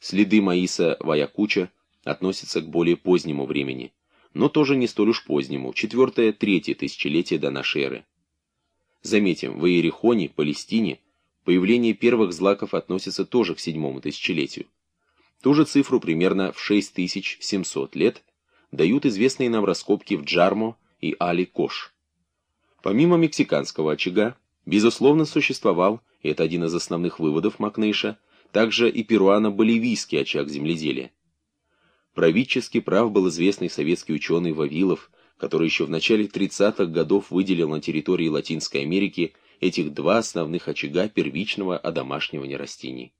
Следы Маиса Ваякуча относятся к более позднему времени, но тоже не столь уж позднему, четвертое-третье тысячелетие до нашей эры. Заметим, в Иерихоне, Палестине, появление первых злаков относится тоже к седьмому тысячелетию. Ту же цифру примерно в 6700 лет дают известные нам раскопки в Джармо и Али-Кош. Помимо мексиканского очага, безусловно, существовал, и это один из основных выводов Макнейша, также и перуано-боливийский очаг земледелия. Правительски прав был известный советский ученый Вавилов, который еще в начале 30-х годов выделил на территории Латинской Америки этих два основных очага первичного одомашнивания растений.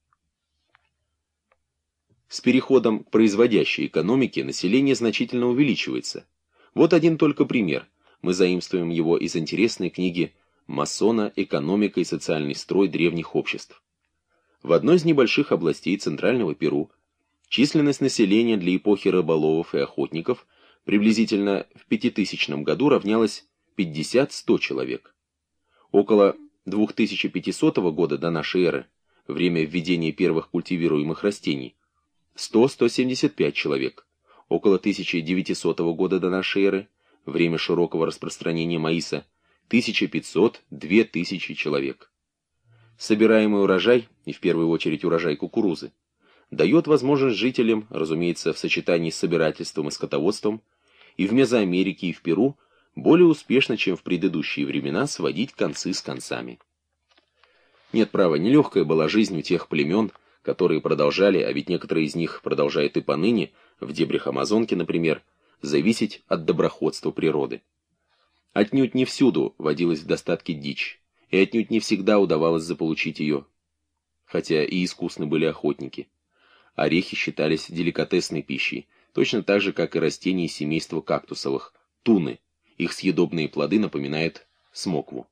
С переходом к производящей экономике население значительно увеличивается. Вот один только пример. Мы заимствуем его из интересной книги «Масона. Экономика и социальный строй древних обществ». В одной из небольших областей Центрального Перу численность населения для эпохи рыболовов и охотников – приблизительно в 5000 году равнялось 50-100 человек. Около 2500 года до нашей эры, время введения первых культивируемых растений, 100-175 человек. Около 1900 года до нашей эры, время широкого распространения маиса, 1500-2000 человек. Собираемый урожай, и в первую очередь урожай кукурузы, дает возможность жителям, разумеется, в сочетании с собирательством и скотоводством, и в Мезоамерике, и в Перу более успешно, чем в предыдущие времена, сводить концы с концами. Нет, права, нелегкая была жизнь у тех племен, которые продолжали, а ведь некоторые из них продолжают и поныне, в дебрях Амазонки, например, зависеть от доброходства природы. Отнюдь не всюду водилась в достатке дичь, и отнюдь не всегда удавалось заполучить ее, хотя и искусны были охотники. Орехи считались деликатесной пищей, точно так же, как и растения семейства кактусовых, туны. Их съедобные плоды напоминают смокву.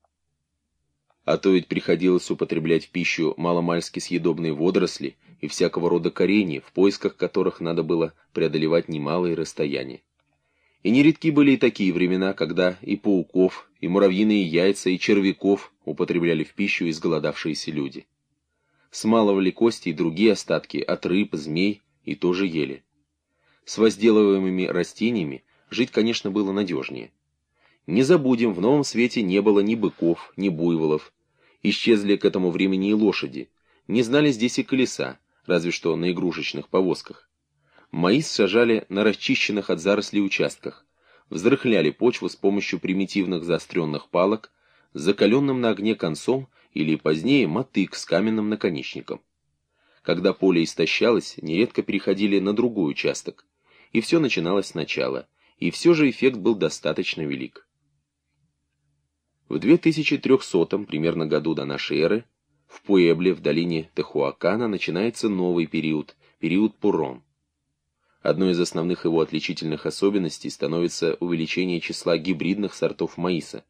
А то ведь приходилось употреблять в пищу маломальски съедобные водоросли и всякого рода коренья, в поисках которых надо было преодолевать немалые расстояния. И нередки были и такие времена, когда и пауков, и муравьиные яйца, и червяков употребляли в пищу изголодавшиеся люди. Смалывали кости и другие остатки от рыб, змей и тоже ели. С возделываемыми растениями жить, конечно, было надежнее. Не забудем, в новом свете не было ни быков, ни буйволов. Исчезли к этому времени и лошади. Не знали здесь и колеса, разве что на игрушечных повозках. Маис сажали на расчищенных от зарослей участках, взрыхляли почву с помощью примитивных заостренных палок, закаленным на огне концом или позднее мотык с каменным наконечником. Когда поле истощалось, нередко переходили на другой участок, и все начиналось сначала, и все же эффект был достаточно велик. В 2300 примерно году до нашей эры в Пуэбле в долине Техуакана начинается новый период, период Пурон. Одной из основных его отличительных особенностей становится увеличение числа гибридных сортов маиса.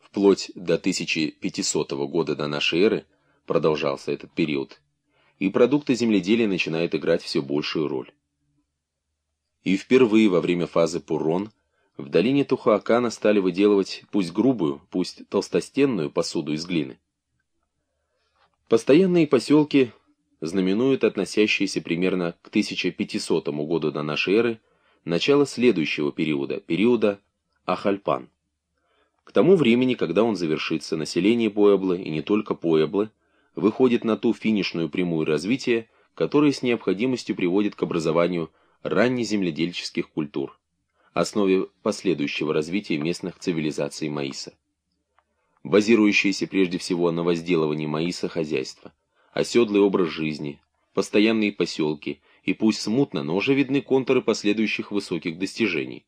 Вплоть до 1500 года до нашей эры продолжался этот период, и продукты земледелия начинают играть все большую роль. И впервые во время фазы Пурон в долине Тухуакана стали выделывать пусть грубую, пусть толстостенную посуду из глины. Постоянные поселки знаменуют относящиеся примерно к 1500 году до нашей эры начало следующего периода, периода Ахальпан. К тому времени, когда он завершится, население Пуэблы, и не только Пуэблы, выходит на ту финишную прямую развития, которая с необходимостью приводит к образованию раннеземледельческих культур, основе последующего развития местных цивилизаций маиса. Базирующиеся прежде всего на возделывании маиса хозяйства, оседлый образ жизни, постоянные поселки и пусть смутно, но уже видны контуры последующих высоких достижений.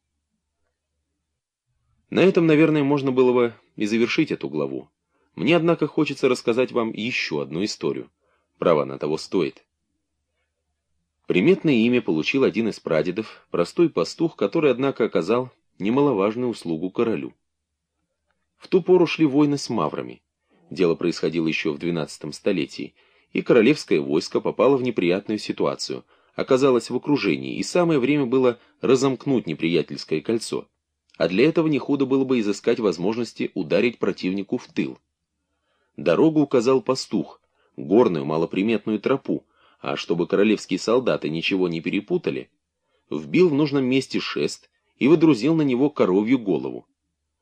На этом, наверное, можно было бы и завершить эту главу. Мне, однако, хочется рассказать вам еще одну историю. Право на того стоит. Приметное имя получил один из прадедов, простой пастух, который, однако, оказал немаловажную услугу королю. В ту пору шли войны с маврами. Дело происходило еще в XII столетии, и королевское войско попало в неприятную ситуацию, оказалось в окружении, и самое время было разомкнуть неприятельское кольцо. А для этого не худо было бы изыскать возможности ударить противнику в тыл. Дорогу указал пастух, горную малоприметную тропу, а чтобы королевские солдаты ничего не перепутали, вбил в нужном месте шест и водрузил на него коровью голову.